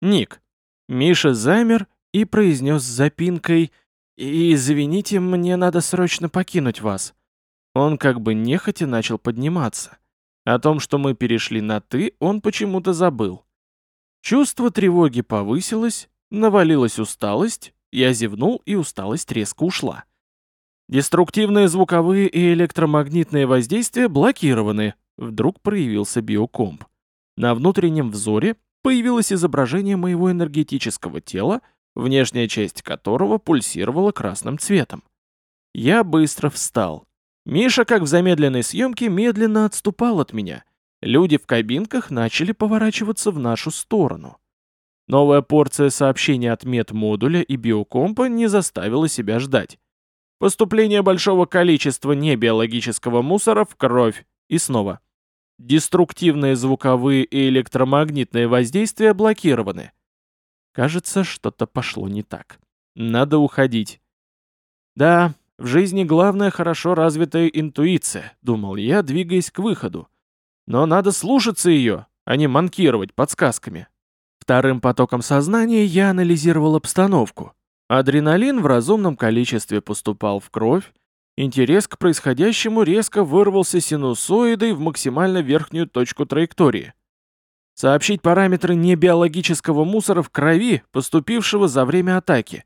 Ник. Миша замер и произнес с запинкой «Извините, мне надо срочно покинуть вас». Он как бы нехотя начал подниматься. О том, что мы перешли на «ты», он почему-то забыл. Чувство тревоги повысилось, навалилась усталость, я зевнул, и усталость резко ушла. Деструктивные звуковые и электромагнитные воздействия блокированы. Вдруг проявился биокомп. На внутреннем взоре появилось изображение моего энергетического тела, внешняя часть которого пульсировала красным цветом. Я быстро встал. Миша, как в замедленной съемке, медленно отступал от меня. Люди в кабинках начали поворачиваться в нашу сторону. Новая порция сообщений от медмодуля и биокомпа не заставила себя ждать. Поступление большого количества небиологического мусора в кровь. И снова. Деструктивные звуковые и электромагнитные воздействия блокированы. Кажется, что-то пошло не так. Надо уходить. Да, в жизни главное хорошо развитая интуиция, думал я, двигаясь к выходу. Но надо слушаться ее, а не манкировать подсказками. Вторым потоком сознания я анализировал обстановку. Адреналин в разумном количестве поступал в кровь, интерес к происходящему резко вырвался синусоидой в максимально верхнюю точку траектории. Сообщить параметры небиологического мусора в крови, поступившего за время атаки,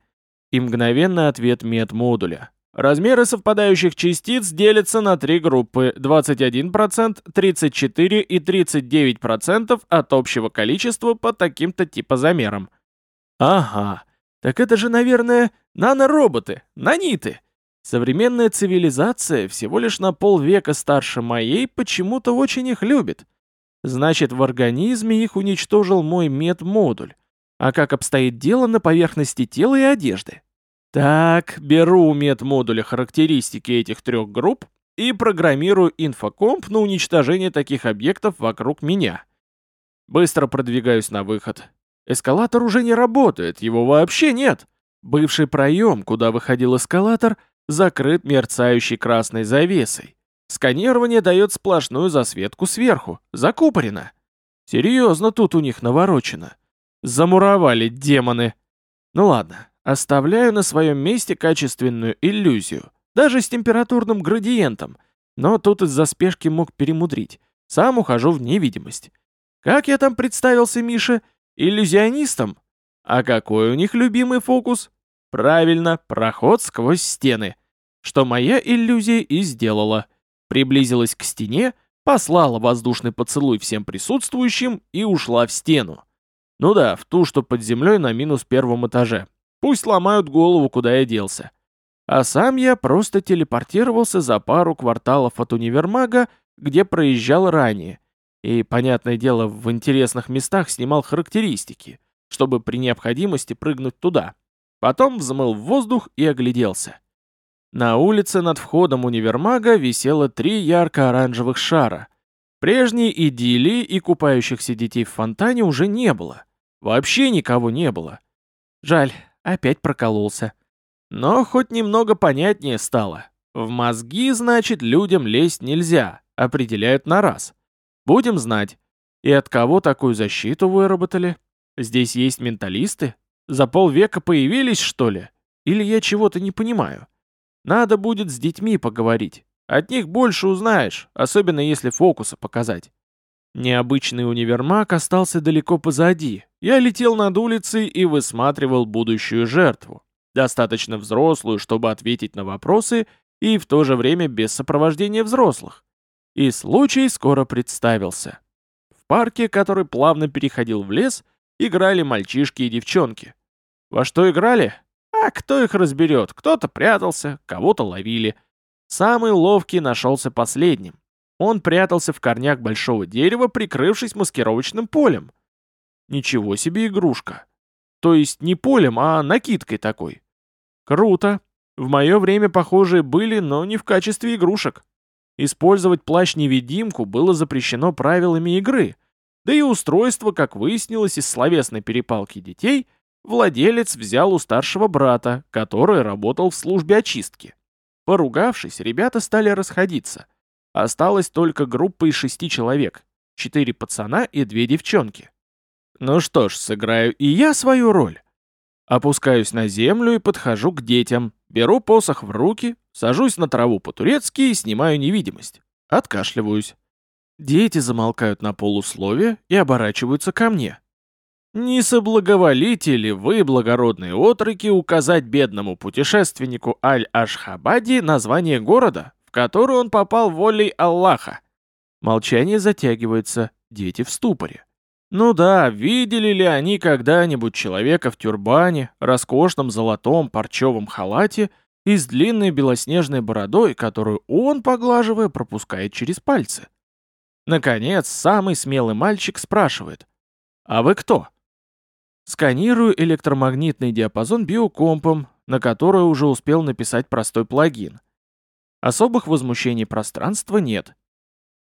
и мгновенный ответ медмодуля. Размеры совпадающих частиц делятся на три группы 21%, 34% и 39% от общего количества по таким-то типозамерам. Ага, так это же, наверное, нанороботы, наниты. Современная цивилизация, всего лишь на полвека старше моей, почему-то очень их любит. Значит, в организме их уничтожил мой медмодуль. А как обстоит дело на поверхности тела и одежды? Так, беру у медмодуля характеристики этих трех групп и программирую инфокомп на уничтожение таких объектов вокруг меня. Быстро продвигаюсь на выход. Эскалатор уже не работает, его вообще нет. Бывший проем, куда выходил эскалатор, закрыт мерцающей красной завесой. Сканирование дает сплошную засветку сверху, закупорено. Серьезно тут у них наворочено. Замуровали демоны. Ну ладно, оставляю на своем месте качественную иллюзию, даже с температурным градиентом, но тут из-за спешки мог перемудрить. Сам ухожу в невидимость. Как я там представился Мише? Иллюзионистом? А какой у них любимый фокус? Правильно, проход сквозь стены. Что моя иллюзия и сделала. Приблизилась к стене, послала воздушный поцелуй всем присутствующим и ушла в стену. Ну да, в ту, что под землей на минус первом этаже. Пусть ломают голову, куда я делся. А сам я просто телепортировался за пару кварталов от универмага, где проезжал ранее, и, понятное дело, в интересных местах снимал характеристики, чтобы при необходимости прыгнуть туда. Потом взмыл в воздух и огляделся. На улице над входом универмага висело три ярко-оранжевых шара. Прежней идиллии и купающихся детей в фонтане уже не было. Вообще никого не было. Жаль, опять прокололся. Но хоть немного понятнее стало. В мозги, значит, людям лезть нельзя, определяют на раз. Будем знать. И от кого такую защиту выработали? Здесь есть менталисты? За полвека появились, что ли? Или я чего-то не понимаю? Надо будет с детьми поговорить. От них больше узнаешь, особенно если фокусы показать. Необычный универмаг остался далеко позади. Я летел над улицей и высматривал будущую жертву. Достаточно взрослую, чтобы ответить на вопросы, и в то же время без сопровождения взрослых. И случай скоро представился. В парке, который плавно переходил в лес, играли мальчишки и девчонки. Во что играли? А кто их разберет? Кто-то прятался, кого-то ловили. Самый ловкий нашелся последним. Он прятался в корнях большого дерева, прикрывшись маскировочным полем. Ничего себе игрушка. То есть не полем, а накидкой такой. Круто. В мое время похожие были, но не в качестве игрушек. Использовать плащ-невидимку было запрещено правилами игры, да и устройство, как выяснилось из словесной перепалки детей, владелец взял у старшего брата, который работал в службе очистки. Поругавшись, ребята стали расходиться. Осталась только группа из шести человек, четыре пацана и две девчонки. Ну что ж, сыграю и я свою роль. Опускаюсь на землю и подхожу к детям, беру посох в руки, сажусь на траву по-турецки и снимаю невидимость. Откашливаюсь. Дети замолкают на полусловие и оборачиваются ко мне. Не соблаговолите ли вы, благородные отроки, указать бедному путешественнику Аль-Ашхабади название города, в который он попал волей Аллаха? Молчание затягивается, дети в ступоре. Ну да, видели ли они когда-нибудь человека в тюрбане, роскошном золотом парчевом халате и с длинной белоснежной бородой, которую он, поглаживая, пропускает через пальцы? Наконец, самый смелый мальчик спрашивает. «А вы кто?» Сканирую электромагнитный диапазон биокомпом, на который уже успел написать простой плагин. Особых возмущений пространства нет.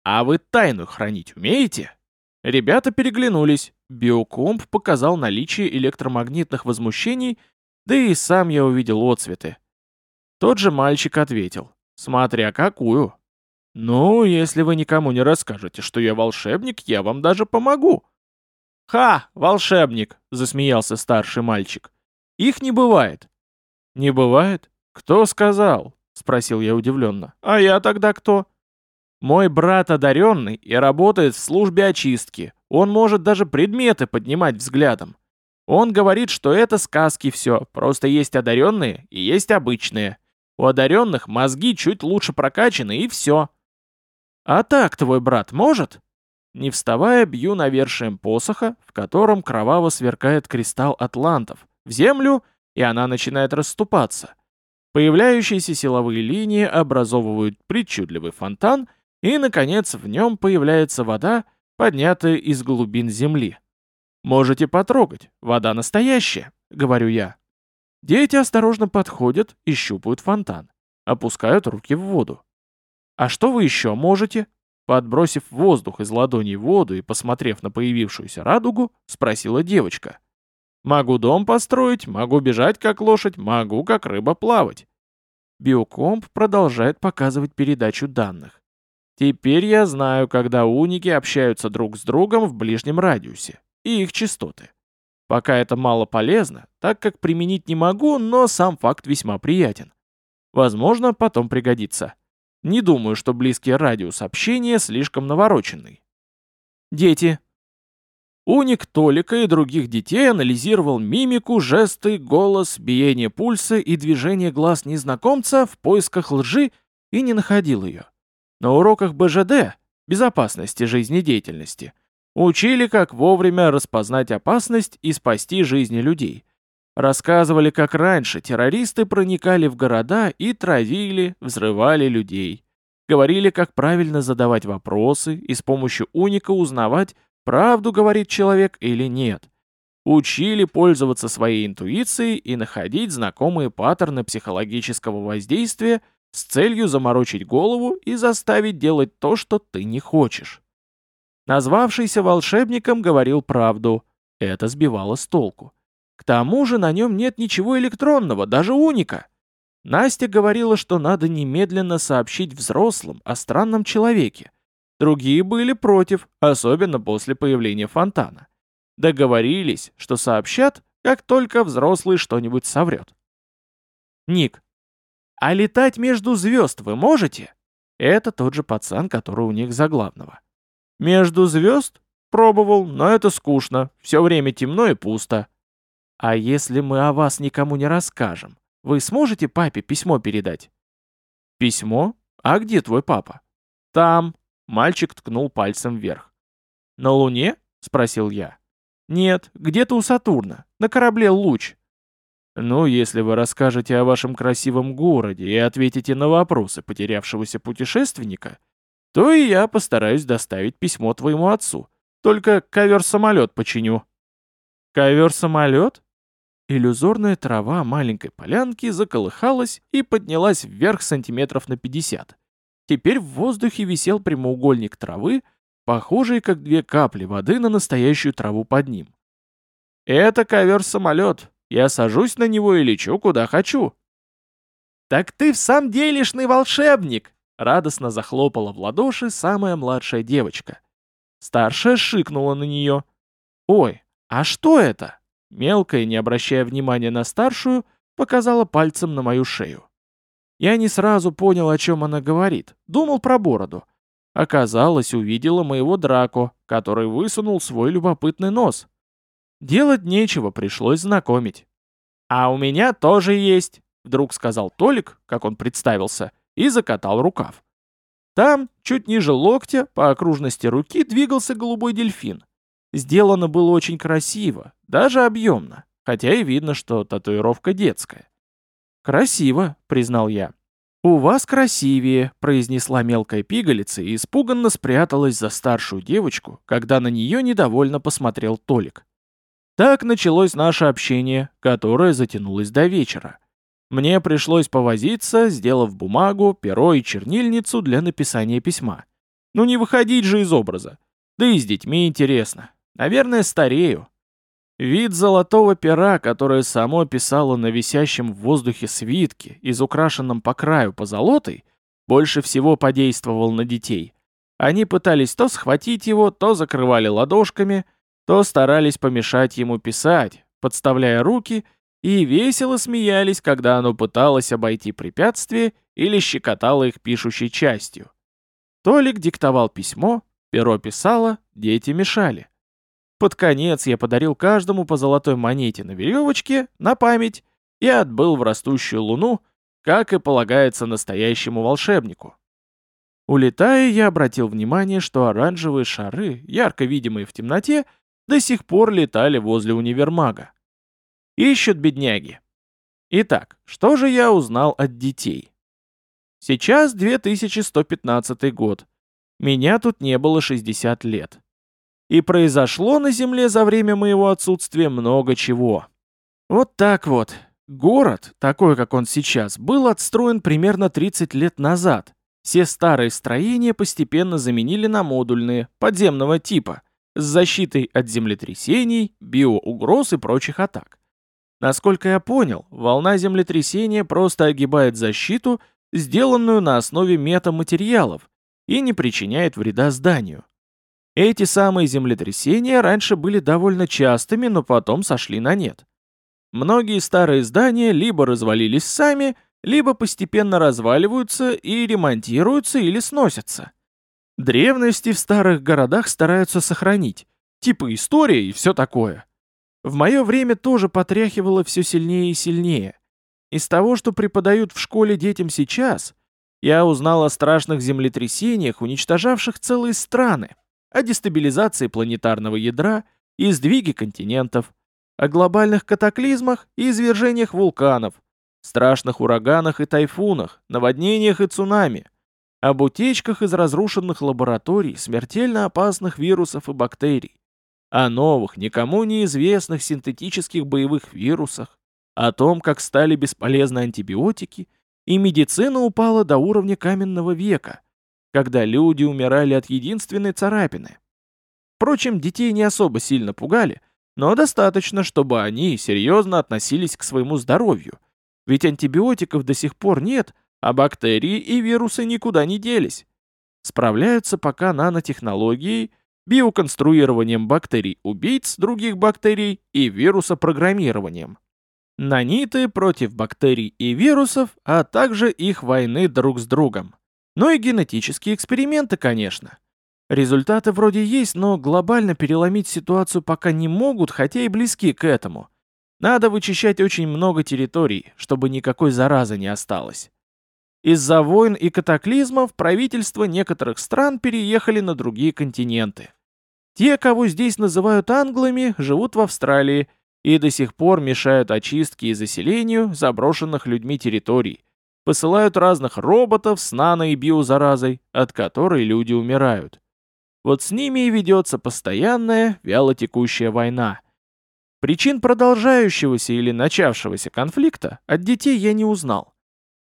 А вы тайну хранить умеете? Ребята переглянулись. Биокомп показал наличие электромагнитных возмущений, да и сам я увидел отцветы. Тот же мальчик ответил. Смотря какую. Ну, если вы никому не расскажете, что я волшебник, я вам даже помогу. «Ха, волшебник!» — засмеялся старший мальчик. «Их не бывает». «Не бывает? Кто сказал?» — спросил я удивленно. «А я тогда кто?» «Мой брат одаренный и работает в службе очистки. Он может даже предметы поднимать взглядом. Он говорит, что это сказки все, просто есть одаренные и есть обычные. У одаренных мозги чуть лучше прокачаны и все». «А так твой брат может?» Не вставая, бью навершием посоха, в котором кроваво сверкает кристалл атлантов, в землю, и она начинает расступаться. Появляющиеся силовые линии образовывают причудливый фонтан, и, наконец, в нем появляется вода, поднятая из глубин земли. «Можете потрогать, вода настоящая», — говорю я. Дети осторожно подходят и щупают фонтан, опускают руки в воду. «А что вы еще можете?» Подбросив воздух из ладони воду и посмотрев на появившуюся радугу, спросила девочка. «Могу дом построить, могу бежать как лошадь, могу как рыба плавать». Биокомп продолжает показывать передачу данных. Теперь я знаю, когда уники общаются друг с другом в ближнем радиусе, и их частоты. Пока это мало полезно, так как применить не могу, но сам факт весьма приятен. Возможно, потом пригодится. Не думаю, что близкий радиус общения слишком навороченный. Дети. Уник Толика и других детей анализировал мимику, жесты, голос, биение пульса и движение глаз незнакомца в поисках лжи и не находил ее. На уроках БЖД, безопасности жизнедеятельности, учили, как вовремя распознать опасность и спасти жизни людей. Рассказывали, как раньше террористы проникали в города и травили, взрывали людей. Говорили, как правильно задавать вопросы и с помощью уника узнавать, правду говорит человек или нет. Учили пользоваться своей интуицией и находить знакомые паттерны психологического воздействия с целью заморочить голову и заставить делать то, что ты не хочешь. Назвавшийся волшебником говорил правду. Это сбивало с толку. К тому же на нем нет ничего электронного, даже уника. Настя говорила, что надо немедленно сообщить взрослым о странном человеке. Другие были против, особенно после появления фонтана. Договорились, что сообщат, как только взрослый что-нибудь соврет. Ник. А летать между звезд вы можете? Это тот же пацан, который у них за главного. Между звезд? Пробовал, но это скучно. Все время темно и пусто. А если мы о вас никому не расскажем, вы сможете папе письмо передать? Письмо? А где твой папа? Там. Мальчик ткнул пальцем вверх. На Луне? Спросил я. Нет, где-то у Сатурна, на корабле «Луч». Ну, если вы расскажете о вашем красивом городе и ответите на вопросы потерявшегося путешественника, то и я постараюсь доставить письмо твоему отцу. Только ковер-самолет починю». «Ковер-самолет?» Иллюзорная трава маленькой полянки заколыхалась и поднялась вверх сантиметров на 50. Теперь в воздухе висел прямоугольник травы, похожий как две капли воды на настоящую траву под ним. «Это ковер-самолет. Я сажусь на него и лечу куда хочу». «Так ты в самом делешный волшебник!» Радостно захлопала в ладоши самая младшая девочка. Старшая шикнула на нее. «Ой, «А что это?» Мелкая, не обращая внимания на старшую, показала пальцем на мою шею. Я не сразу понял, о чем она говорит, думал про бороду. Оказалось, увидела моего Драко, который высунул свой любопытный нос. Делать нечего, пришлось знакомить. «А у меня тоже есть», — вдруг сказал Толик, как он представился, и закатал рукав. Там, чуть ниже локтя, по окружности руки двигался голубой дельфин. Сделано было очень красиво, даже объемно, хотя и видно, что татуировка детская. «Красиво», — признал я. «У вас красивее», — произнесла мелкая пигалица и испуганно спряталась за старшую девочку, когда на нее недовольно посмотрел Толик. Так началось наше общение, которое затянулось до вечера. Мне пришлось повозиться, сделав бумагу, перо и чернильницу для написания письма. Ну не выходить же из образа. Да и с детьми интересно. Наверное, старею. Вид золотого пера, которое само писало на висящем в воздухе свитке, из украшенном по краю позолотой, больше всего подействовал на детей. Они пытались то схватить его, то закрывали ладошками, то старались помешать ему писать, подставляя руки, и весело смеялись, когда оно пыталось обойти препятствие или щекотало их пишущей частью. Толик диктовал письмо, перо писало, дети мешали. Под конец я подарил каждому по золотой монете на веревочке, на память, и отбыл в растущую луну, как и полагается настоящему волшебнику. Улетая, я обратил внимание, что оранжевые шары, ярко видимые в темноте, до сих пор летали возле универмага. Ищут бедняги. Итак, что же я узнал от детей? Сейчас 2115 год. Меня тут не было 60 лет. И произошло на Земле за время моего отсутствия много чего. Вот так вот. Город, такой как он сейчас, был отстроен примерно 30 лет назад. Все старые строения постепенно заменили на модульные, подземного типа, с защитой от землетрясений, биоугроз и прочих атак. Насколько я понял, волна землетрясения просто огибает защиту, сделанную на основе метаматериалов, и не причиняет вреда зданию. Эти самые землетрясения раньше были довольно частыми, но потом сошли на нет. Многие старые здания либо развалились сами, либо постепенно разваливаются и ремонтируются или сносятся. Древности в старых городах стараются сохранить, типа история и все такое. В мое время тоже потряхивало все сильнее и сильнее. Из того, что преподают в школе детям сейчас, я узнал о страшных землетрясениях, уничтожавших целые страны о дестабилизации планетарного ядра и сдвиге континентов, о глобальных катаклизмах и извержениях вулканов, страшных ураганах и тайфунах, наводнениях и цунами, об утечках из разрушенных лабораторий смертельно опасных вирусов и бактерий, о новых, никому неизвестных синтетических боевых вирусах, о том, как стали бесполезны антибиотики, и медицина упала до уровня каменного века – когда люди умирали от единственной царапины. Впрочем, детей не особо сильно пугали, но достаточно, чтобы они серьезно относились к своему здоровью. Ведь антибиотиков до сих пор нет, а бактерии и вирусы никуда не делись. Справляются пока нанотехнологией, биоконструированием бактерий-убийц других бактерий и вирусопрограммированием. Наниты против бактерий и вирусов, а также их войны друг с другом. Ну и генетические эксперименты, конечно. Результаты вроде есть, но глобально переломить ситуацию пока не могут, хотя и близки к этому. Надо вычищать очень много территорий, чтобы никакой заразы не осталось. Из-за войн и катаклизмов правительства некоторых стран переехали на другие континенты. Те, кого здесь называют англами, живут в Австралии и до сих пор мешают очистке и заселению заброшенных людьми территорий, посылают разных роботов с нано- и биозаразой, от которой люди умирают. Вот с ними и ведется постоянная, вялотекущая война. Причин продолжающегося или начавшегося конфликта от детей я не узнал.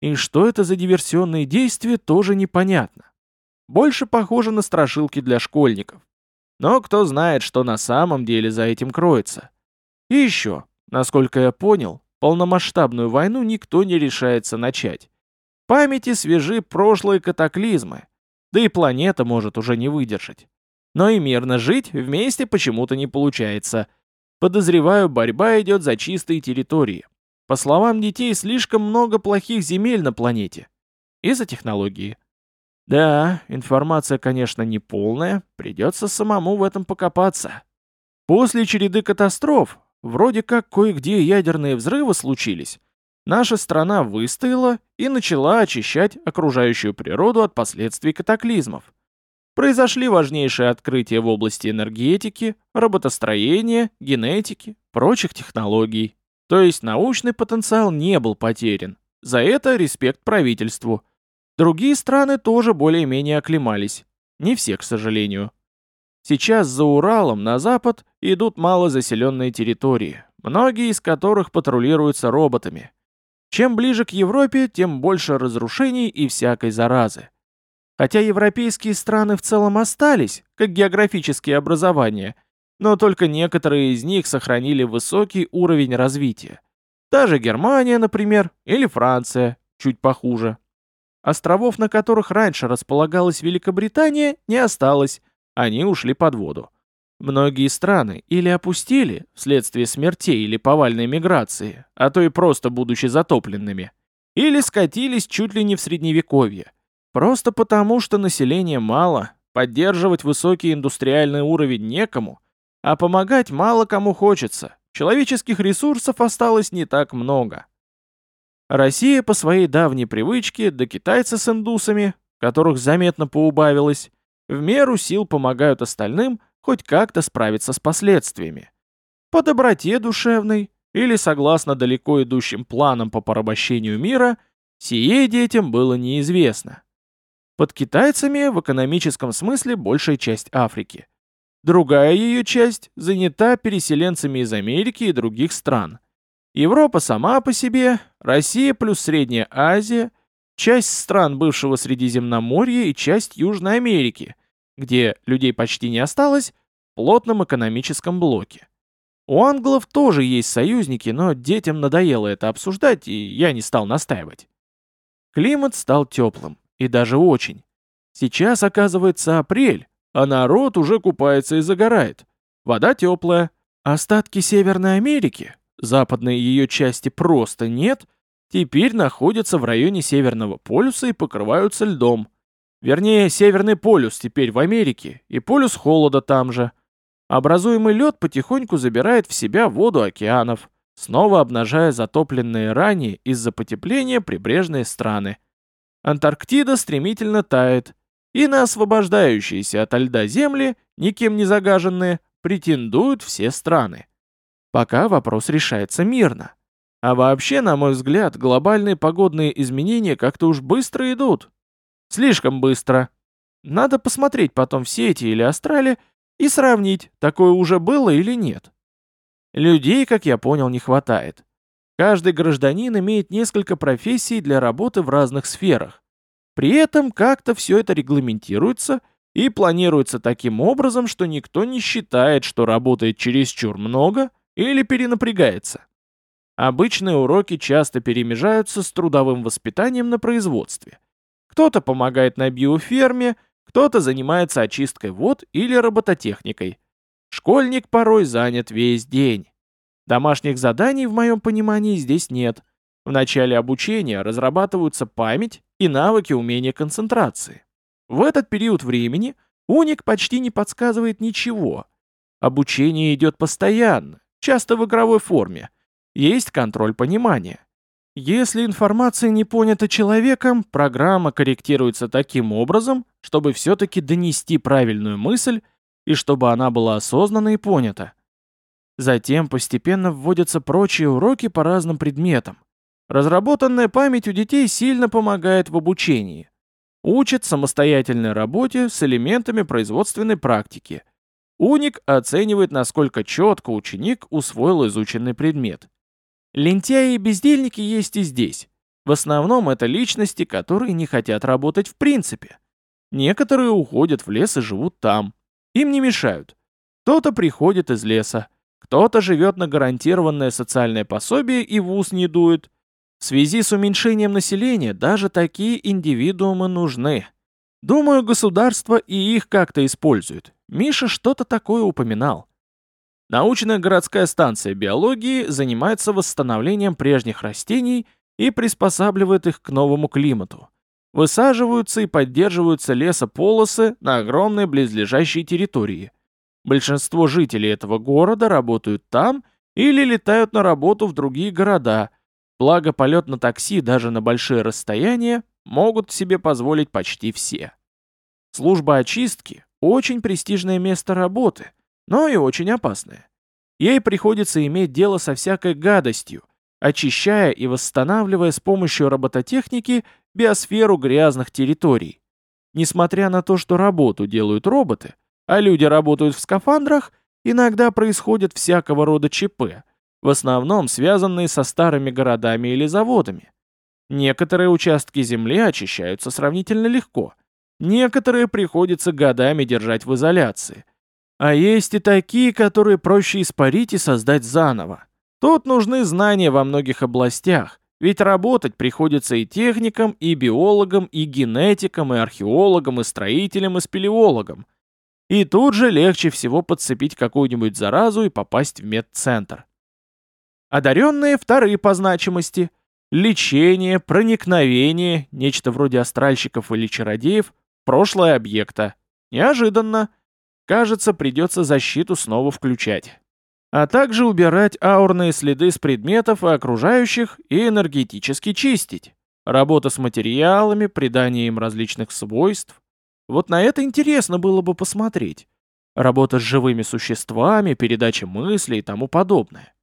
И что это за диверсионные действия, тоже непонятно. Больше похоже на страшилки для школьников. Но кто знает, что на самом деле за этим кроется. И еще, насколько я понял, Полномасштабную войну никто не решается начать. Памяти свежи прошлые катаклизмы, да и планета может уже не выдержать. Но и мирно жить вместе почему-то не получается. Подозреваю, борьба идет за чистые территории. По словам детей, слишком много плохих земель на планете. И за технологии. Да, информация, конечно, не полная, придется самому в этом покопаться. После череды катастроф, вроде как кое-где ядерные взрывы случились, наша страна выстояла и начала очищать окружающую природу от последствий катаклизмов. Произошли важнейшие открытия в области энергетики, роботостроения, генетики, прочих технологий. То есть научный потенциал не был потерян. За это респект правительству. Другие страны тоже более-менее оклемались. Не все, к сожалению. Сейчас за Уралом на запад идут малозаселенные территории, многие из которых патрулируются роботами. Чем ближе к Европе, тем больше разрушений и всякой заразы. Хотя европейские страны в целом остались, как географические образования, но только некоторые из них сохранили высокий уровень развития. Та же Германия, например, или Франция, чуть похуже. Островов, на которых раньше располагалась Великобритания, не осталось, они ушли под воду. Многие страны или опустили вследствие смертей или повальной миграции, а то и просто будучи затопленными, или скатились чуть ли не в средневековье. Просто потому, что населения мало, поддерживать высокий индустриальный уровень некому, а помогать мало кому хочется. Человеческих ресурсов осталось не так много. Россия по своей давней привычке, да китайцы с индусами, которых заметно поубавилось, в меру сил помогают остальным хоть как-то справиться с последствиями. По доброте душевной или согласно далеко идущим планам по порабощению мира, сие детям было неизвестно. Под китайцами в экономическом смысле большая часть Африки. Другая ее часть занята переселенцами из Америки и других стран. Европа сама по себе, Россия плюс Средняя Азия, часть стран бывшего Средиземноморья и часть Южной Америки, где людей почти не осталось, в плотном экономическом блоке. У англов тоже есть союзники, но детям надоело это обсуждать, и я не стал настаивать. Климат стал теплым, и даже очень. Сейчас, оказывается, апрель, а народ уже купается и загорает. Вода теплая. Остатки Северной Америки, западной ее части просто нет, теперь находятся в районе Северного полюса и покрываются льдом. Вернее, Северный полюс теперь в Америке, и полюс холода там же. Образуемый лед потихоньку забирает в себя воду океанов, снова обнажая затопленные ранее из-за потепления прибрежные страны. Антарктида стремительно тает, и на освобождающиеся от льда земли, никем не загаженные, претендуют все страны. Пока вопрос решается мирно. А вообще, на мой взгляд, глобальные погодные изменения как-то уж быстро идут. Слишком быстро. Надо посмотреть потом в сети или астрале и сравнить, такое уже было или нет. Людей, как я понял, не хватает. Каждый гражданин имеет несколько профессий для работы в разных сферах. При этом как-то все это регламентируется и планируется таким образом, что никто не считает, что работает чересчур много или перенапрягается. Обычные уроки часто перемежаются с трудовым воспитанием на производстве. Кто-то помогает на биоферме, кто-то занимается очисткой вод или робототехникой. Школьник порой занят весь день. Домашних заданий, в моем понимании, здесь нет. В начале обучения разрабатываются память и навыки умения концентрации. В этот период времени уник почти не подсказывает ничего. Обучение идет постоянно, часто в игровой форме. Есть контроль понимания. Если информация не понята человеком, программа корректируется таким образом, чтобы все-таки донести правильную мысль и чтобы она была осознанна и понята. Затем постепенно вводятся прочие уроки по разным предметам. Разработанная память у детей сильно помогает в обучении. Учат самостоятельной работе с элементами производственной практики. Уник оценивает, насколько четко ученик усвоил изученный предмет. Лентяи и бездельники есть и здесь. В основном это личности, которые не хотят работать в принципе. Некоторые уходят в лес и живут там. Им не мешают. Кто-то приходит из леса, кто-то живет на гарантированное социальное пособие и в ус не дует. В связи с уменьшением населения даже такие индивидуумы нужны. Думаю, государство и их как-то использует. Миша что-то такое упоминал. Научная городская станция биологии занимается восстановлением прежних растений и приспосабливает их к новому климату. Высаживаются и поддерживаются лесополосы на огромной близлежащей территории. Большинство жителей этого города работают там или летают на работу в другие города, благо полет на такси даже на большие расстояния могут себе позволить почти все. Служба очистки – очень престижное место работы, но и очень опасное. Ей приходится иметь дело со всякой гадостью, очищая и восстанавливая с помощью робототехники биосферу грязных территорий. Несмотря на то, что работу делают роботы, а люди работают в скафандрах, иногда происходят всякого рода ЧП, в основном связанные со старыми городами или заводами. Некоторые участки земли очищаются сравнительно легко, некоторые приходится годами держать в изоляции. А есть и такие, которые проще испарить и создать заново. Тут нужны знания во многих областях, ведь работать приходится и техникам, и биологам, и генетикам, и археологам, и строителям, и спелеологам. И тут же легче всего подцепить какую-нибудь заразу и попасть в медцентр. Одаренные вторые по значимости. Лечение, проникновение, нечто вроде астральщиков или чародеев, прошлое объекта. Неожиданно. Кажется, придется защиту снова включать. А также убирать аурные следы с предметов и окружающих и энергетически чистить. Работа с материалами, придание им различных свойств. Вот на это интересно было бы посмотреть. Работа с живыми существами, передача мыслей и тому подобное.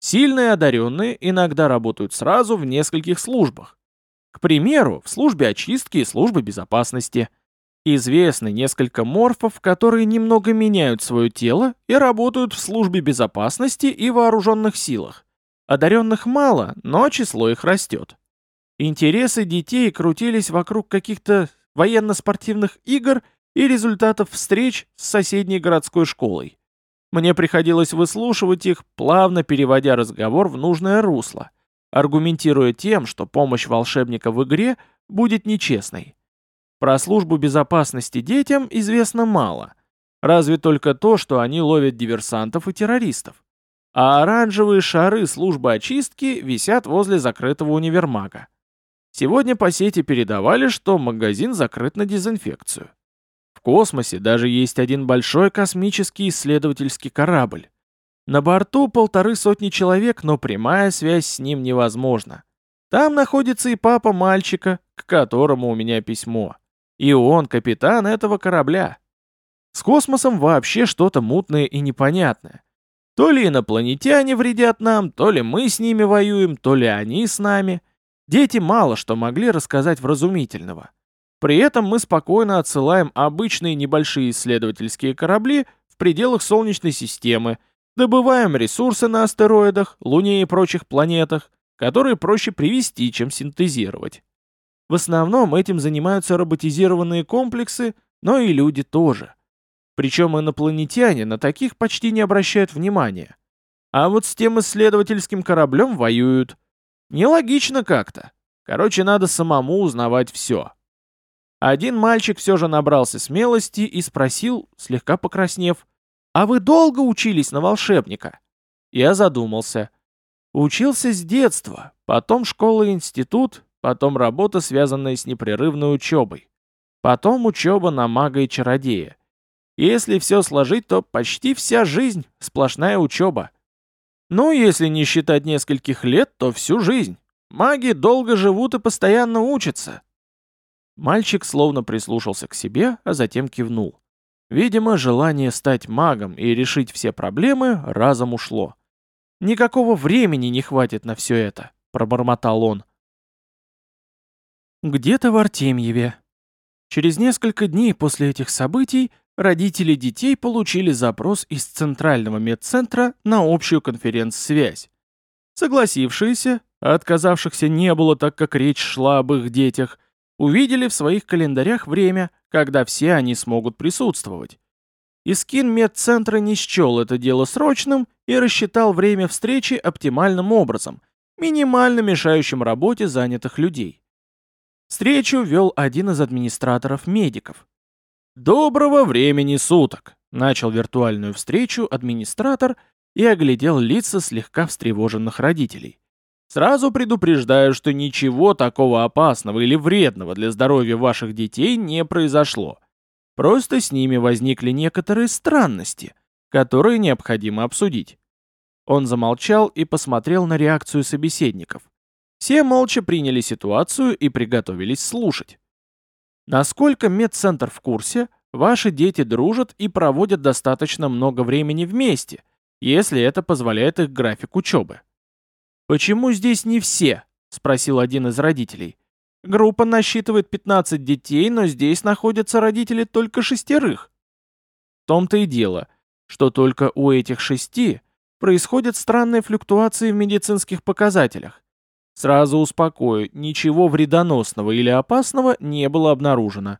Сильные одаренные иногда работают сразу в нескольких службах. К примеру, в службе очистки и службе безопасности. Известны несколько морфов, которые немного меняют свое тело и работают в службе безопасности и вооруженных силах. Одаренных мало, но число их растет. Интересы детей крутились вокруг каких-то военно-спортивных игр и результатов встреч с соседней городской школой. Мне приходилось выслушивать их, плавно переводя разговор в нужное русло, аргументируя тем, что помощь волшебника в игре будет нечестной. Про службу безопасности детям известно мало, разве только то, что они ловят диверсантов и террористов. А оранжевые шары службы очистки висят возле закрытого универмага. Сегодня по сети передавали, что магазин закрыт на дезинфекцию космосе даже есть один большой космический исследовательский корабль. На борту полторы сотни человек, но прямая связь с ним невозможна. Там находится и папа мальчика, к которому у меня письмо. И он капитан этого корабля. С космосом вообще что-то мутное и непонятное. То ли инопланетяне вредят нам, то ли мы с ними воюем, то ли они с нами. Дети мало что могли рассказать вразумительного. При этом мы спокойно отсылаем обычные небольшие исследовательские корабли в пределах Солнечной системы, добываем ресурсы на астероидах, Луне и прочих планетах, которые проще привести, чем синтезировать. В основном этим занимаются роботизированные комплексы, но и люди тоже. Причем инопланетяне на таких почти не обращают внимания. А вот с тем исследовательским кораблем воюют. Нелогично как-то. Короче, надо самому узнавать все. Один мальчик все же набрался смелости и спросил, слегка покраснев, «А вы долго учились на волшебника?» Я задумался. Учился с детства, потом школа и институт, потом работа, связанная с непрерывной учебой. Потом учеба на мага и чародея. Если все сложить, то почти вся жизнь — сплошная учеба. Ну, если не считать нескольких лет, то всю жизнь. Маги долго живут и постоянно учатся. Мальчик словно прислушался к себе, а затем кивнул. Видимо, желание стать магом и решить все проблемы разом ушло. «Никакого времени не хватит на все это», — пробормотал он. Где-то в Артемьеве. Через несколько дней после этих событий родители детей получили запрос из Центрального медцентра на общую конференц-связь. Согласившиеся, а отказавшихся не было, так как речь шла об их детях, увидели в своих календарях время, когда все они смогут присутствовать. Искин медцентра не счел это дело срочным и рассчитал время встречи оптимальным образом, минимально мешающим работе занятых людей. Встречу вел один из администраторов медиков. «Доброго времени суток!» Начал виртуальную встречу администратор и оглядел лица слегка встревоженных родителей. Сразу предупреждаю, что ничего такого опасного или вредного для здоровья ваших детей не произошло. Просто с ними возникли некоторые странности, которые необходимо обсудить. Он замолчал и посмотрел на реакцию собеседников. Все молча приняли ситуацию и приготовились слушать. Насколько медцентр в курсе, ваши дети дружат и проводят достаточно много времени вместе, если это позволяет их график учебы. «Почему здесь не все?» – спросил один из родителей. «Группа насчитывает 15 детей, но здесь находятся родители только шестерых». В том-то и дело, что только у этих шести происходят странные флюктуации в медицинских показателях. Сразу успокою, ничего вредоносного или опасного не было обнаружено.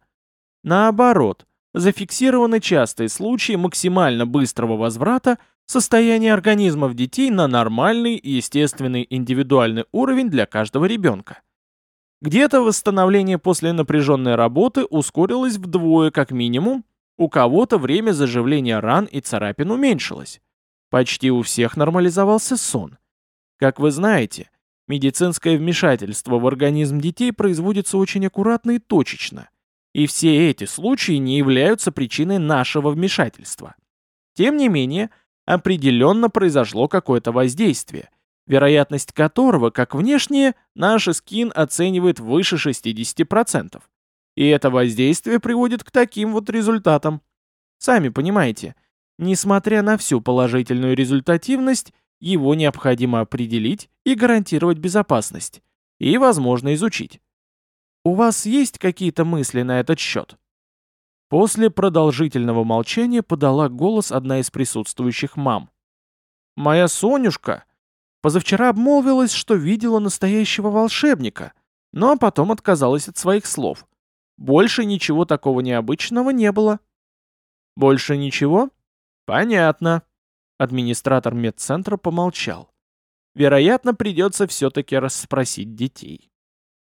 Наоборот, зафиксированы частые случаи максимально быстрого возврата состояния организмов детей на нормальный, естественный индивидуальный уровень для каждого ребенка. Где-то восстановление после напряженной работы ускорилось вдвое как минимум, у кого-то время заживления ран и царапин уменьшилось. Почти у всех нормализовался сон. Как вы знаете, Медицинское вмешательство в организм детей производится очень аккуратно и точечно, и все эти случаи не являются причиной нашего вмешательства. Тем не менее, определенно произошло какое-то воздействие, вероятность которого, как внешнее, наш скин оценивает выше 60%. И это воздействие приводит к таким вот результатам. Сами понимаете, несмотря на всю положительную результативность, его необходимо определить и гарантировать безопасность, и, возможно, изучить. У вас есть какие-то мысли на этот счет? После продолжительного молчания подала голос одна из присутствующих мам. «Моя Сонюшка позавчера обмолвилась, что видела настоящего волшебника, но потом отказалась от своих слов. Больше ничего такого необычного не было». «Больше ничего? Понятно», Администратор медцентра помолчал. Вероятно, придется все-таки расспросить детей.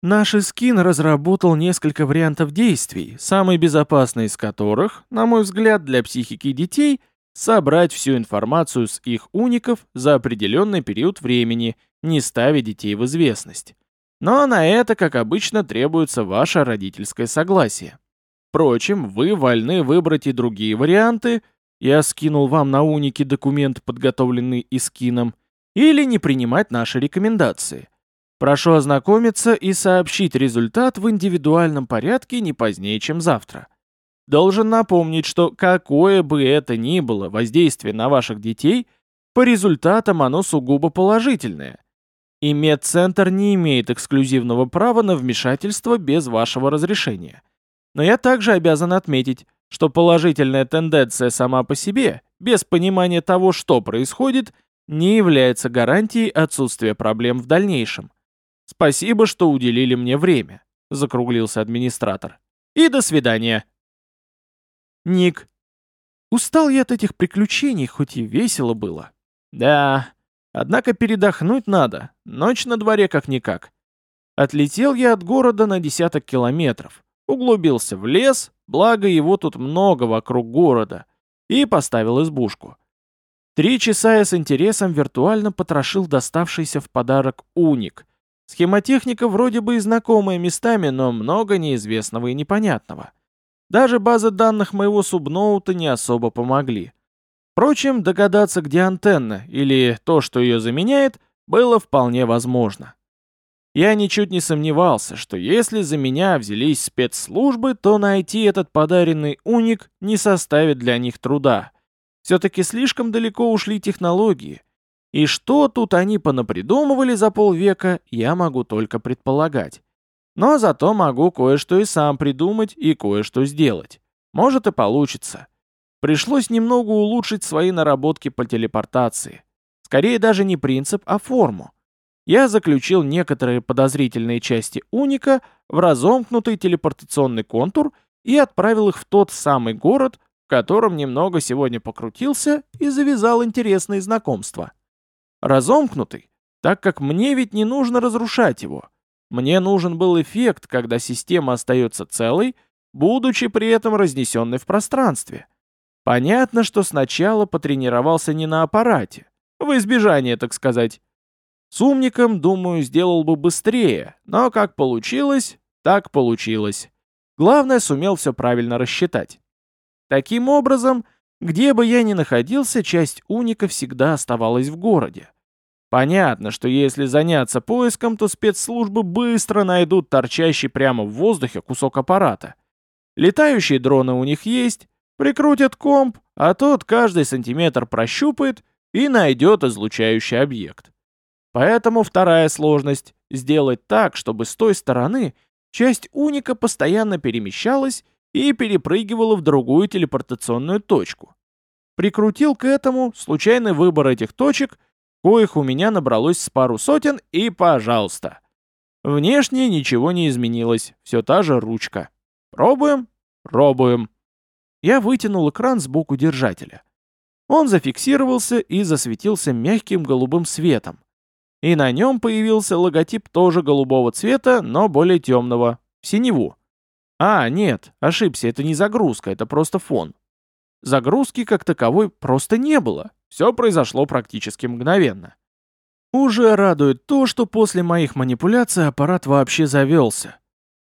Наш Искин разработал несколько вариантов действий, самый безопасный из которых, на мой взгляд, для психики детей – собрать всю информацию с их уников за определенный период времени, не ставя детей в известность. Но на это, как обычно, требуется ваше родительское согласие. Впрочем, вы вольны выбрать и другие варианты – я скинул вам на уники документ, подготовленный Искином, или не принимать наши рекомендации. Прошу ознакомиться и сообщить результат в индивидуальном порядке не позднее, чем завтра. Должен напомнить, что какое бы это ни было воздействие на ваших детей, по результатам оно сугубо положительное. И медцентр не имеет эксклюзивного права на вмешательство без вашего разрешения. Но я также обязан отметить, что положительная тенденция сама по себе, без понимания того, что происходит, не является гарантией отсутствия проблем в дальнейшем. Спасибо, что уделили мне время, закруглился администратор. И до свидания. Ник. Устал я от этих приключений, хоть и весело было. Да, однако передохнуть надо, ночь на дворе как-никак. Отлетел я от города на десяток километров, углубился в лес, благо его тут много вокруг города, и поставил избушку. Три часа я с интересом виртуально потрошил доставшийся в подарок уник. Схемотехника вроде бы и знакомая местами, но много неизвестного и непонятного. Даже базы данных моего субноута не особо помогли. Впрочем, догадаться, где антенна или то, что ее заменяет, было вполне возможно. Я ничуть не сомневался, что если за меня взялись спецслужбы, то найти этот подаренный уник не составит для них труда. Все-таки слишком далеко ушли технологии. И что тут они понапридумывали за полвека, я могу только предполагать. Но зато могу кое-что и сам придумать и кое-что сделать. Может и получится. Пришлось немного улучшить свои наработки по телепортации. Скорее даже не принцип, а форму я заключил некоторые подозрительные части уника в разомкнутый телепортационный контур и отправил их в тот самый город, в котором немного сегодня покрутился и завязал интересные знакомства. Разомкнутый, так как мне ведь не нужно разрушать его. Мне нужен был эффект, когда система остается целой, будучи при этом разнесенной в пространстве. Понятно, что сначала потренировался не на аппарате, в избежание, так сказать. С умником, думаю, сделал бы быстрее, но как получилось, так получилось. Главное, сумел все правильно рассчитать. Таким образом, где бы я ни находился, часть уника всегда оставалась в городе. Понятно, что если заняться поиском, то спецслужбы быстро найдут торчащий прямо в воздухе кусок аппарата. Летающие дроны у них есть, Прикрутят комп, а тот каждый сантиметр прощупает и найдет излучающий объект. Поэтому вторая сложность — сделать так, чтобы с той стороны часть уника постоянно перемещалась и перепрыгивала в другую телепортационную точку. Прикрутил к этому случайный выбор этих точек, коих у меня набралось с пару сотен, и пожалуйста. Внешне ничего не изменилось, все та же ручка. Пробуем? Пробуем. Я вытянул экран сбоку держателя. Он зафиксировался и засветился мягким голубым светом. И на нем появился логотип тоже голубого цвета, но более темного, синеву. А, нет, ошибся, это не загрузка, это просто фон. Загрузки как таковой просто не было. Все произошло практически мгновенно. Уже радует то, что после моих манипуляций аппарат вообще завелся.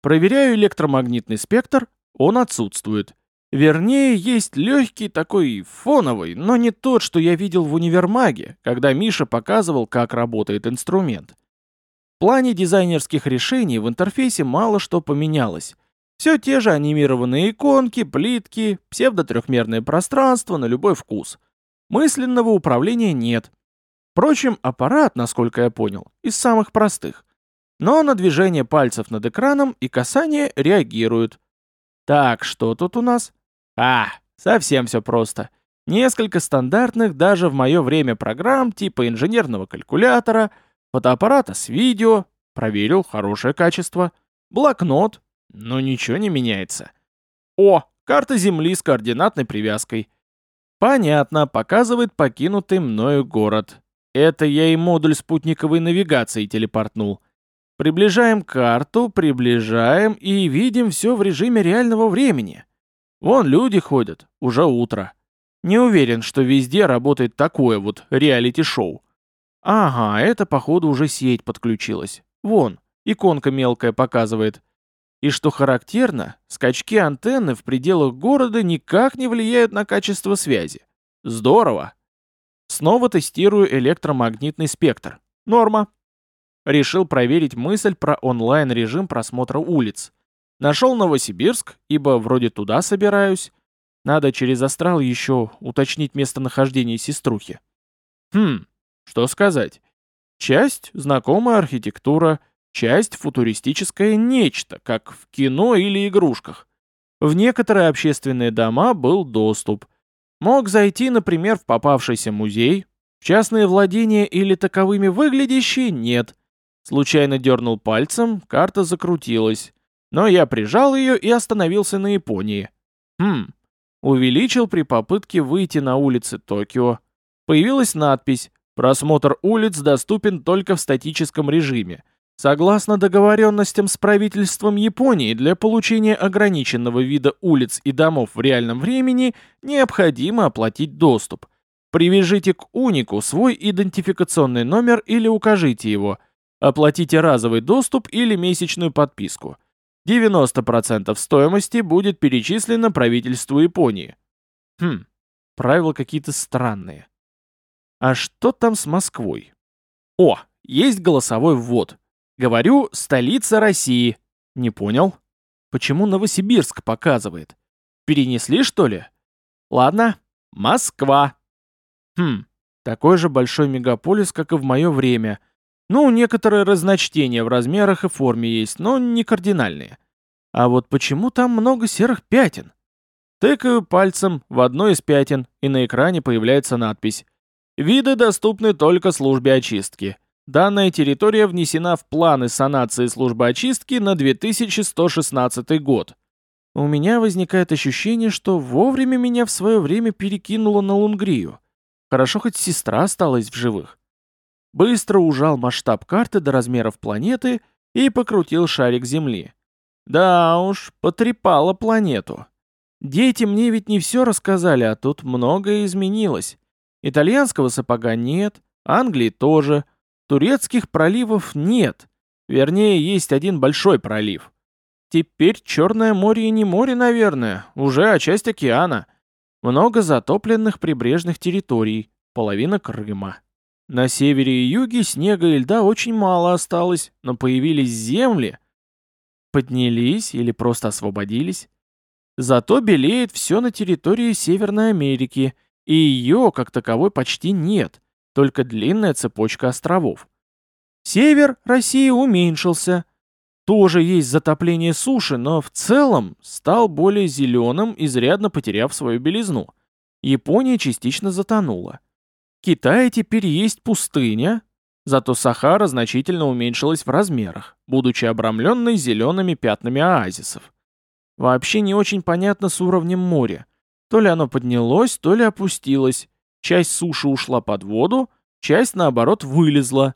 Проверяю электромагнитный спектр, он отсутствует. Вернее, есть легкий такой фоновый, но не тот, что я видел в универмаге, когда Миша показывал, как работает инструмент. В плане дизайнерских решений в интерфейсе мало что поменялось. Все те же анимированные иконки, плитки, псевдотрехмерное пространство на любой вкус. Мысленного управления нет. Впрочем, аппарат, насколько я понял, из самых простых. Но на движение пальцев над экраном и касание реагирует. Так, что тут у нас? А, совсем все просто. Несколько стандартных даже в мое время программ типа инженерного калькулятора, фотоаппарата с видео, проверил хорошее качество, блокнот, но ничего не меняется. О, карта Земли с координатной привязкой. Понятно, показывает покинутый мною город. Это я и модуль спутниковой навигации телепортнул. Приближаем карту, приближаем и видим все в режиме реального времени. Вон люди ходят, уже утро. Не уверен, что везде работает такое вот реалити-шоу. Ага, это походу уже сеть подключилась. Вон, иконка мелкая показывает. И что характерно, скачки антенны в пределах города никак не влияют на качество связи. Здорово. Снова тестирую электромагнитный спектр. Норма. Решил проверить мысль про онлайн-режим просмотра улиц. Нашел Новосибирск, ибо вроде туда собираюсь. Надо через астрал еще уточнить местонахождение сеструхи. Хм, что сказать. Часть — знакомая архитектура, часть — футуристическое нечто, как в кино или игрушках. В некоторые общественные дома был доступ. Мог зайти, например, в попавшийся музей, в частные владения или таковыми выглядящие — нет. Случайно дернул пальцем, карта закрутилась. Но я прижал ее и остановился на Японии. Хм, увеличил при попытке выйти на улицы Токио. Появилась надпись «Просмотр улиц доступен только в статическом режиме». Согласно договоренностям с правительством Японии, для получения ограниченного вида улиц и домов в реальном времени необходимо оплатить доступ. Привяжите к унику свой идентификационный номер или укажите его. Оплатите разовый доступ или месячную подписку. 90% стоимости будет перечислено правительству Японии. Хм, правила какие-то странные. А что там с Москвой? О, есть голосовой ввод. Говорю, столица России. Не понял? Почему Новосибирск показывает? Перенесли, что ли? Ладно, Москва. Хм, такой же большой мегаполис, как и в мое время – ну, некоторые разночтения в размерах и форме есть, но не кардинальные. А вот почему там много серых пятен? Тыкаю пальцем в одно из пятен, и на экране появляется надпись «Виды доступны только службе очистки. Данная территория внесена в планы санации службы очистки на 2116 год». У меня возникает ощущение, что вовремя меня в свое время перекинуло на Лунгрию. Хорошо, хоть сестра осталась в живых. Быстро ужал масштаб карты до размеров планеты и покрутил шарик Земли. Да уж, потрепала планету. Дети мне ведь не все рассказали, а тут многое изменилось. Итальянского сапога нет, Англии тоже, турецких проливов нет. Вернее, есть один большой пролив. Теперь Черное море и не море, наверное, уже а часть океана. Много затопленных прибрежных территорий, половина Крыма. На севере и юге снега и льда очень мало осталось, но появились земли. Поднялись или просто освободились. Зато белеет все на территории Северной Америки, и ее, как таковой, почти нет, только длинная цепочка островов. Север России уменьшился. Тоже есть затопление суши, но в целом стал более зеленым, изрядно потеряв свою белизну. Япония частично затонула. Китае теперь есть пустыня, зато Сахара значительно уменьшилась в размерах, будучи обрамленной зелеными пятнами оазисов. Вообще не очень понятно с уровнем моря. То ли оно поднялось, то ли опустилось. Часть суши ушла под воду, часть, наоборот, вылезла.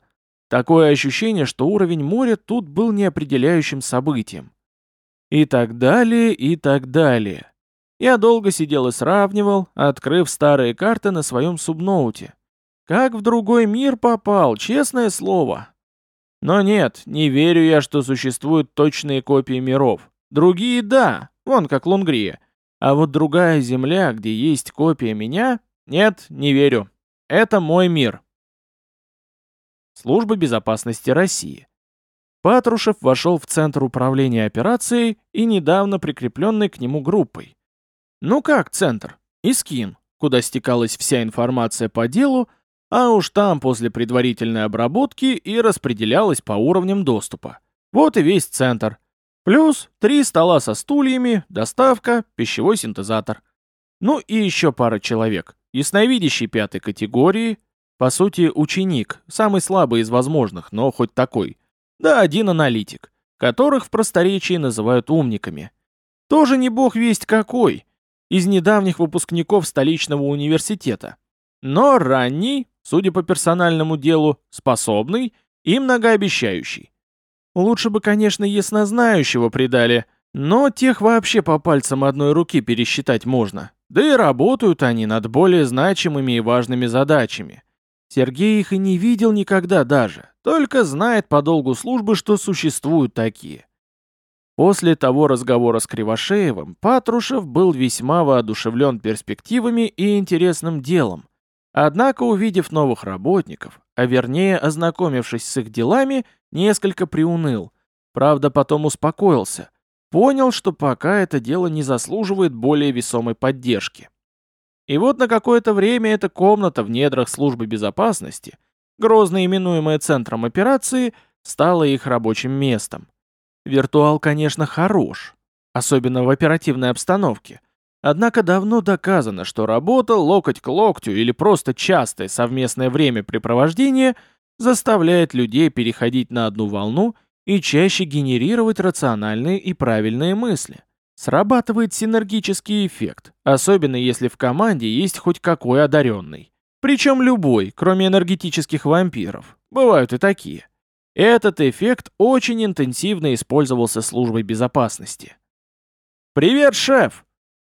Такое ощущение, что уровень моря тут был неопределяющим событием. И так далее, и так далее. Я долго сидел и сравнивал, открыв старые карты на своем субноуте. Как в другой мир попал, честное слово. Но нет, не верю я, что существуют точные копии миров. Другие — да, вон как Лунгрия. А вот другая земля, где есть копия меня, нет, не верю. Это мой мир. Служба безопасности России. Патрушев вошел в центр управления операцией и недавно прикрепленной к нему группой. Ну как центр? Искин, куда стекалась вся информация по делу, а уж там после предварительной обработки и распределялась по уровням доступа. Вот и весь центр. Плюс три стола со стульями, доставка, пищевой синтезатор. Ну и еще пара человек. Ясновидящий пятой категории, по сути ученик, самый слабый из возможных, но хоть такой. Да один аналитик, которых в просторечии называют умниками. Тоже не бог весть какой, из недавних выпускников столичного университета. Но ранний, судя по персональному делу, способный и многообещающий. Лучше бы, конечно, яснознающего придали, но тех вообще по пальцам одной руки пересчитать можно. Да и работают они над более значимыми и важными задачами. Сергей их и не видел никогда даже, только знает по долгу службы, что существуют такие. После того разговора с Кривошеевым Патрушев был весьма воодушевлен перспективами и интересным делом. Однако, увидев новых работников, а вернее ознакомившись с их делами, несколько приуныл. Правда, потом успокоился. Понял, что пока это дело не заслуживает более весомой поддержки. И вот на какое-то время эта комната в недрах службы безопасности, грозно именуемая центром операции, стала их рабочим местом. Виртуал, конечно, хорош, особенно в оперативной обстановке. Однако давно доказано, что работа локоть к локтю или просто частое совместное времяпрепровождение – заставляет людей переходить на одну волну и чаще генерировать рациональные и правильные мысли. Срабатывает синергический эффект, особенно если в команде есть хоть какой одаренный. Причем любой, кроме энергетических вампиров. Бывают и такие. Этот эффект очень интенсивно использовался службой безопасности. «Привет, шеф!»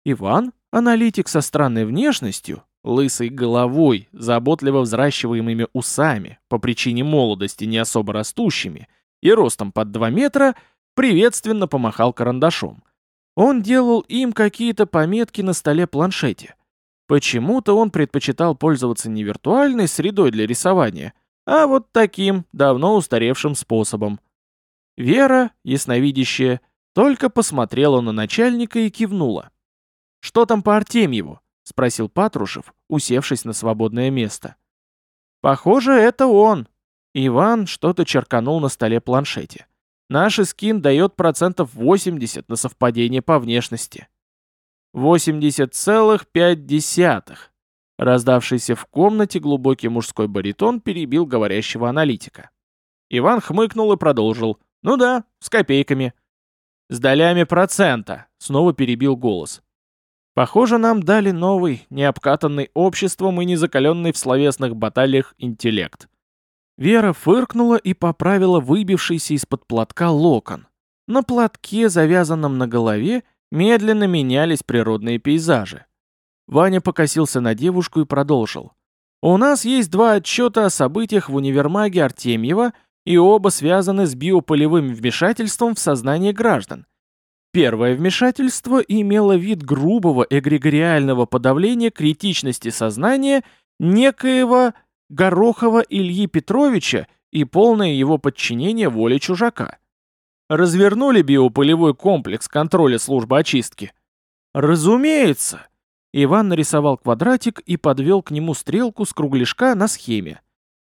Иван, аналитик со странной внешностью, лысой головой, заботливо взращиваемыми усами, по причине молодости не особо растущими, и ростом под 2 метра, приветственно помахал карандашом. Он делал им какие-то пометки на столе планшете. Почему-то он предпочитал пользоваться не виртуальной средой для рисования, а вот таким, давно устаревшим способом. Вера, ясновидящая, только посмотрела на начальника и кивнула. «Что там по Артемьеву?» — спросил Патрушев, усевшись на свободное место. «Похоже, это он». Иван что-то черканул на столе планшете. «Наш скин дает процентов 80 на совпадение по внешности». «80,5». Раздавшийся в комнате глубокий мужской баритон перебил говорящего аналитика. Иван хмыкнул и продолжил. «Ну да, с копейками». «С долями процента», — снова перебил голос. Похоже, нам дали новый, необкатанный обществом и незакаленный в словесных баталиях интеллект. Вера фыркнула и поправила выбившийся из-под платка локон. На платке, завязанном на голове, медленно менялись природные пейзажи. Ваня покосился на девушку и продолжил. «У нас есть два отчета о событиях в универмаге Артемьева, и оба связаны с биополевым вмешательством в сознание граждан. Первое вмешательство имело вид грубого эгрегориального подавления критичности сознания некоего Горохова Ильи Петровича и полное его подчинение воле чужака. Развернули биополевой комплекс контроля службы очистки? Разумеется. Иван нарисовал квадратик и подвел к нему стрелку с кругляшка на схеме.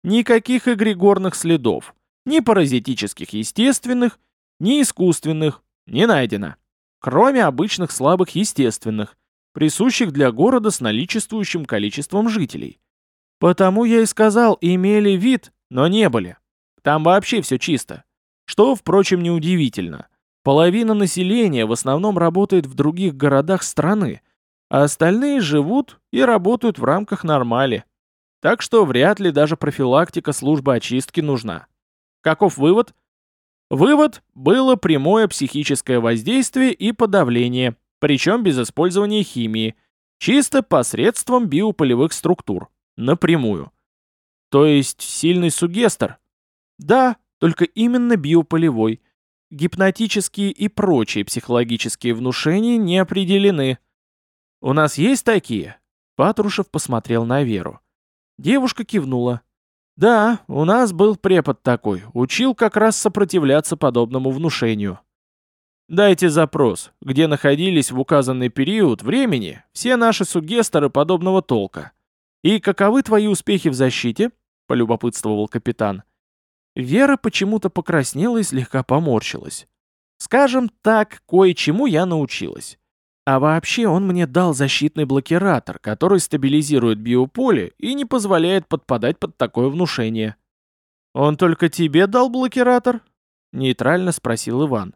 Никаких эгрегорных следов. Ни паразитических естественных, ни искусственных, не найдено. Кроме обычных слабых естественных, присущих для города с наличествующим количеством жителей. Потому я и сказал, имели вид, но не были. Там вообще все чисто. Что, впрочем, неудивительно. Половина населения в основном работает в других городах страны, а остальные живут и работают в рамках нормали. Так что вряд ли даже профилактика службы очистки нужна. Каков вывод? Вывод – было прямое психическое воздействие и подавление, причем без использования химии, чисто посредством биополевых структур. Напрямую. То есть сильный сугестер? Да, только именно биополевой. Гипнотические и прочие психологические внушения не определены. У нас есть такие? Патрушев посмотрел на Веру. Девушка кивнула. Да, у нас был препод такой, учил как раз сопротивляться подобному внушению. Дайте запрос, где находились в указанный период времени все наши сугесторы подобного толка. «И каковы твои успехи в защите?» — полюбопытствовал капитан. Вера почему-то покраснела и слегка поморщилась. «Скажем так, кое-чему я научилась. А вообще он мне дал защитный блокиратор, который стабилизирует биополе и не позволяет подпадать под такое внушение». «Он только тебе дал блокиратор?» — нейтрально спросил Иван.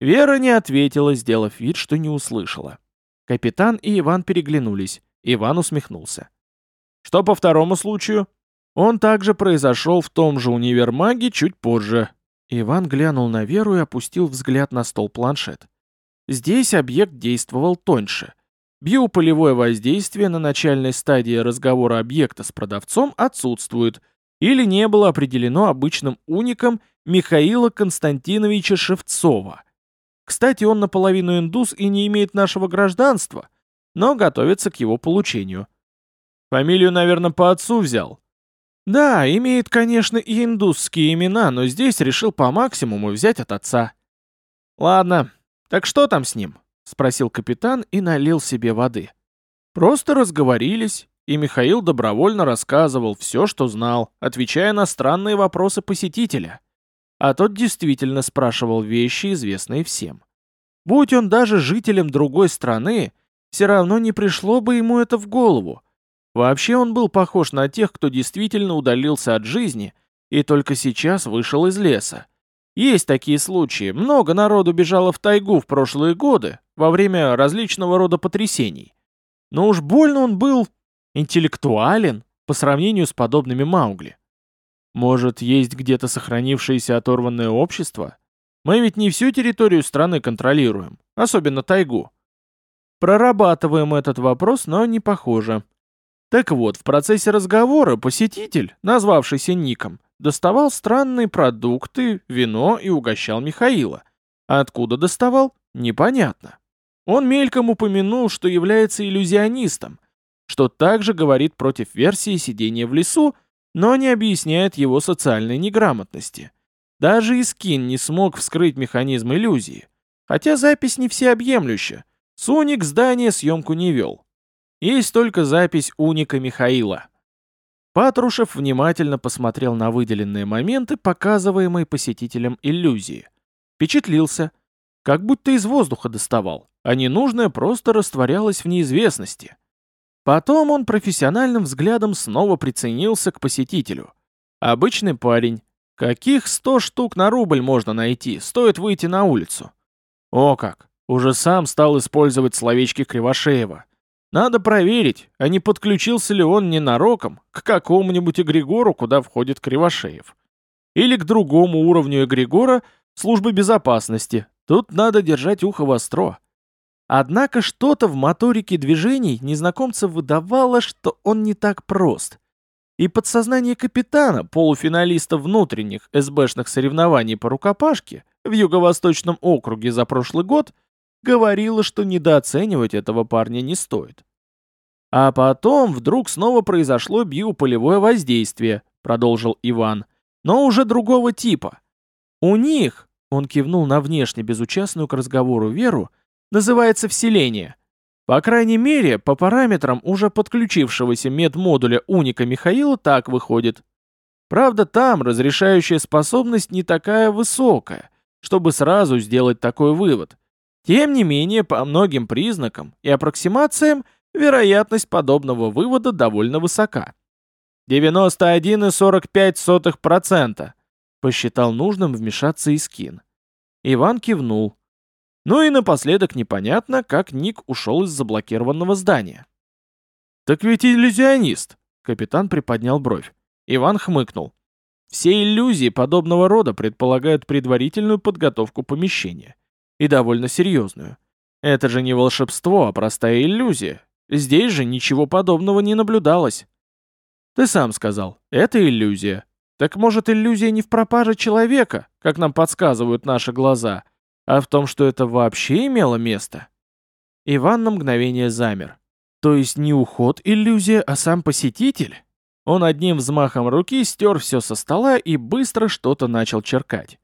Вера не ответила, сделав вид, что не услышала. Капитан и Иван переглянулись. Иван усмехнулся. Что по второму случаю? Он также произошел в том же универмаге чуть позже. Иван глянул на Веру и опустил взгляд на стол планшет. Здесь объект действовал тоньше. Биополевое воздействие на начальной стадии разговора объекта с продавцом отсутствует или не было определено обычным уником Михаила Константиновича Шевцова. Кстати, он наполовину индус и не имеет нашего гражданства, но готовится к его получению. Фамилию, наверное, по отцу взял. Да, имеет, конечно, и индусские имена, но здесь решил по максимуму взять от отца. Ладно, так что там с ним? Спросил капитан и налил себе воды. Просто разговорились, и Михаил добровольно рассказывал все, что знал, отвечая на странные вопросы посетителя. А тот действительно спрашивал вещи, известные всем. Будь он даже жителем другой страны, все равно не пришло бы ему это в голову, Вообще он был похож на тех, кто действительно удалился от жизни и только сейчас вышел из леса. Есть такие случаи, много народу бежало в тайгу в прошлые годы, во время различного рода потрясений. Но уж больно он был интеллектуален по сравнению с подобными Маугли. Может, есть где-то сохранившееся оторванное общество? Мы ведь не всю территорию страны контролируем, особенно тайгу. Прорабатываем этот вопрос, но не похоже. Так вот, в процессе разговора посетитель, назвавшийся Ником, доставал странные продукты, вино и угощал Михаила. А откуда доставал? Непонятно. Он мельком упомянул, что является иллюзионистом, что также говорит против версии сидения в лесу, но не объясняет его социальной неграмотности. Даже Искин не смог вскрыть механизм иллюзии. Хотя запись не всеобъемлюща. Суник здание съемку не вел. Есть только запись уника Михаила. Патрушев внимательно посмотрел на выделенные моменты, показываемые посетителям иллюзии. Впечатлился. Как будто из воздуха доставал, а ненужное просто растворялось в неизвестности. Потом он профессиональным взглядом снова приценился к посетителю. Обычный парень. Каких сто штук на рубль можно найти, стоит выйти на улицу? О как! Уже сам стал использовать словечки Кривошеева. Надо проверить, а не подключился ли он ненароком к какому-нибудь эгрегору, куда входит Кривошеев. Или к другому уровню эгрегора службы безопасности. Тут надо держать ухо востро. Однако что-то в моторике движений незнакомца выдавало, что он не так прост. И подсознание капитана, полуфиналиста внутренних СБшных соревнований по рукопашке в Юго-Восточном округе за прошлый год, говорило, что недооценивать этого парня не стоит. А потом вдруг снова произошло биополевое воздействие, продолжил Иван, но уже другого типа. У них, он кивнул на внешне безучастную к разговору Веру, называется вселение. По крайней мере, по параметрам уже подключившегося медмодуля Уника Михаила так выходит. Правда, там разрешающая способность не такая высокая, чтобы сразу сделать такой вывод. Тем не менее, по многим признакам и аппроксимациям вероятность подобного вывода довольно высока. 91,45%, посчитал нужным вмешаться Искин. Иван кивнул. Ну и напоследок непонятно, как Ник ушел из заблокированного здания. «Так ведь иллюзионист!» — капитан приподнял бровь. Иван хмыкнул. «Все иллюзии подобного рода предполагают предварительную подготовку помещения. И довольно серьезную. Это же не волшебство, а простая иллюзия. Здесь же ничего подобного не наблюдалось». «Ты сам сказал, это иллюзия. Так может иллюзия не в пропаже человека, как нам подсказывают наши глаза, — а в том, что это вообще имело место? Иван на мгновение замер. То есть не уход иллюзия, а сам посетитель? Он одним взмахом руки стер все со стола и быстро что-то начал черкать.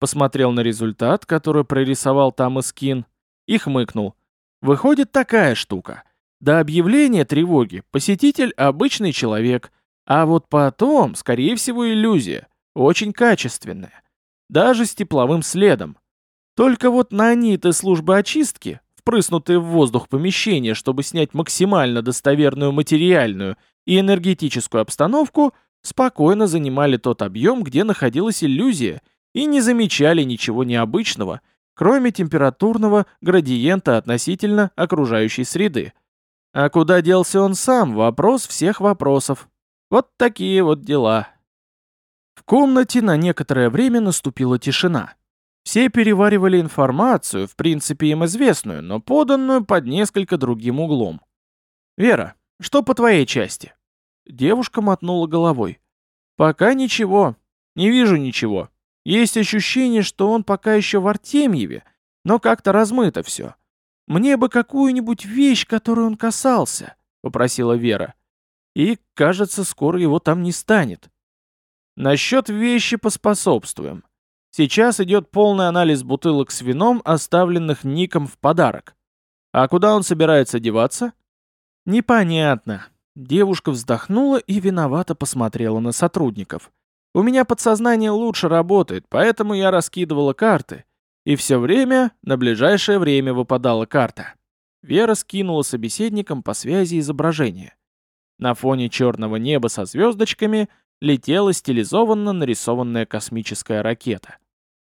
Посмотрел на результат, который прорисовал там и скин, и хмыкнул. Выходит такая штука. До объявления тревоги посетитель обычный человек, а вот потом, скорее всего, иллюзия, очень качественная. Даже с тепловым следом. Только вот на наниты службы очистки, впрыснутые в воздух помещения, чтобы снять максимально достоверную материальную и энергетическую обстановку, спокойно занимали тот объем, где находилась иллюзия, и не замечали ничего необычного, кроме температурного градиента относительно окружающей среды. А куда делся он сам, вопрос всех вопросов. Вот такие вот дела. В комнате на некоторое время наступила тишина. Все переваривали информацию, в принципе им известную, но поданную под несколько другим углом. «Вера, что по твоей части?» Девушка мотнула головой. «Пока ничего. Не вижу ничего. Есть ощущение, что он пока еще в Артемьеве, но как-то размыто все. Мне бы какую-нибудь вещь, которую он касался», — попросила Вера. «И, кажется, скоро его там не станет». «Насчет вещи поспособствуем. Сейчас идет полный анализ бутылок с вином, оставленных Ником в подарок. А куда он собирается деваться? Непонятно. Девушка вздохнула и виновато посмотрела на сотрудников. У меня подсознание лучше работает, поэтому я раскидывала карты. И все время, на ближайшее время выпадала карта. Вера скинула собеседникам по связи изображение. На фоне черного неба со звездочками летела стилизованно нарисованная космическая ракета.